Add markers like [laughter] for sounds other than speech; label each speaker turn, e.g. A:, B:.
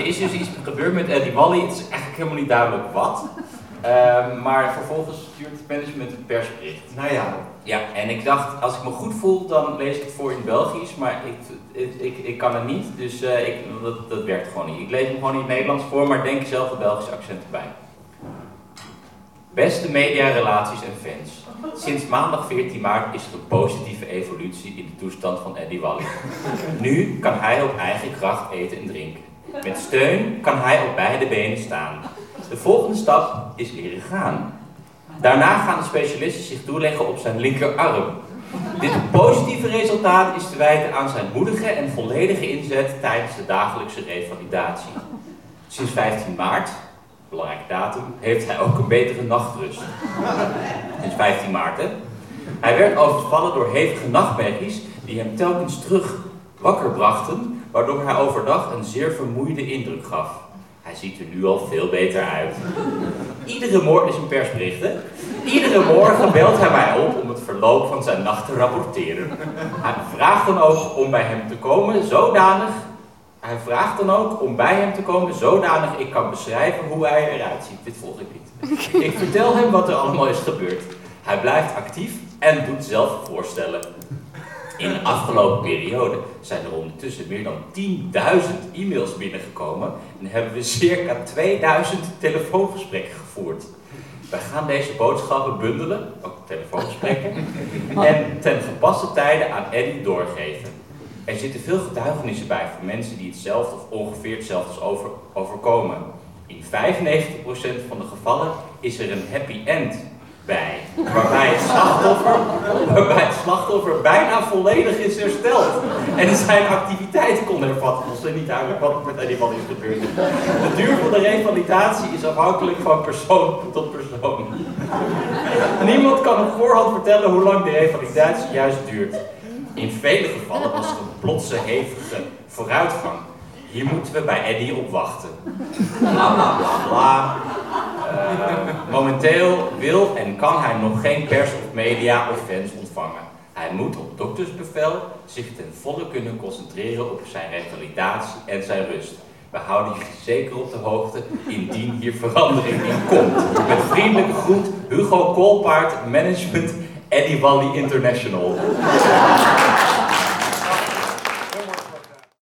A: er is dus iets gebeurd met Eddie Wally. Het is eigenlijk helemaal niet duidelijk wat. Ehm, maar vervolgens stuurt het management een persbericht.
B: Nou ja.
A: Ja, en ik dacht, als ik me goed voel, dan lees ik het voor in het Belgisch, maar ik, ik, ik, ik kan het niet, dus eh, ik, dat, dat werkt gewoon niet. Ik lees hem gewoon in het Nederlands voor, maar denk zelf het Belgische accent erbij. Beste media, relaties en fans. Sinds maandag 14 maart is er een positieve evolutie in de toestand van Eddie Wally. Nu kan hij op eigen kracht eten en drinken. Met steun kan hij op beide benen staan. De volgende stap is leren gaan. Daarna gaan de specialisten zich toeleggen op zijn linkerarm. Dit positieve resultaat is te wijten aan zijn moedige en volledige inzet tijdens de dagelijkse revalidatie. Sinds 15 maart, belangrijke datum, heeft hij ook een betere nachtrust. Sinds 15 maart, hè? Hij werd overvallen door hevige nachtmerries die hem telkens terug wakker brachten, waardoor hij overdag een zeer vermoeide indruk gaf. Hij ziet er nu al veel beter uit. Iedere morgen is een persbericht, hè? Iedere morgen belt hij mij op om het verloop van zijn nacht te rapporteren. Hij vraagt dan ook om bij hem te komen zodanig. Hij vraagt dan ook om bij hem te komen zodanig ik kan beschrijven hoe hij eruit ziet. Dit volg ik niet. [laughs] Ik vertel hem wat er allemaal is gebeurd. Hij blijft actief en doet zelf voorstellen. In de afgelopen periode zijn er ondertussen meer dan 10.000 e-mails binnengekomen en hebben we circa 2000 telefoongesprekken gevoerd. Wij gaan deze boodschappen bundelen, ook telefoongesprekken, [laughs] en ten gepaste tijden aan Eddie doorgeven. Er zitten veel getuigenissen bij van mensen die hetzelfde of ongeveer hetzelfde over, overkomen. In 95% van de gevallen is er een happy end bij, waarbij het slachtoffer, [laughs] waarbij het slachtoffer bijna volledig is hersteld en zijn activiteiten kon hervatten. Ons is niet duidelijk wat er met Wally is gebeurd. De duur van de revalidatie is afhankelijk van persoon tot persoon. Niemand kan op voorhand vertellen hoe lang de revalidatie juist duurt. In vele gevallen [laughs] was er een plotse hevige vooruitgang. Hier moeten we bij Eddie op wachten. Bla bla bla bla. Uh, momenteel wil en kan hij nog geen pers of media of fans ontvangen. Hij moet op doktersbevel zich ten volle kunnen concentreren op zijn revalidatie en zijn rust. We houden je zeker op de hoogte indien hier verandering in komt. Met vriendelijke groet, Hugo Koolpaard, Management, Eddie Wally International.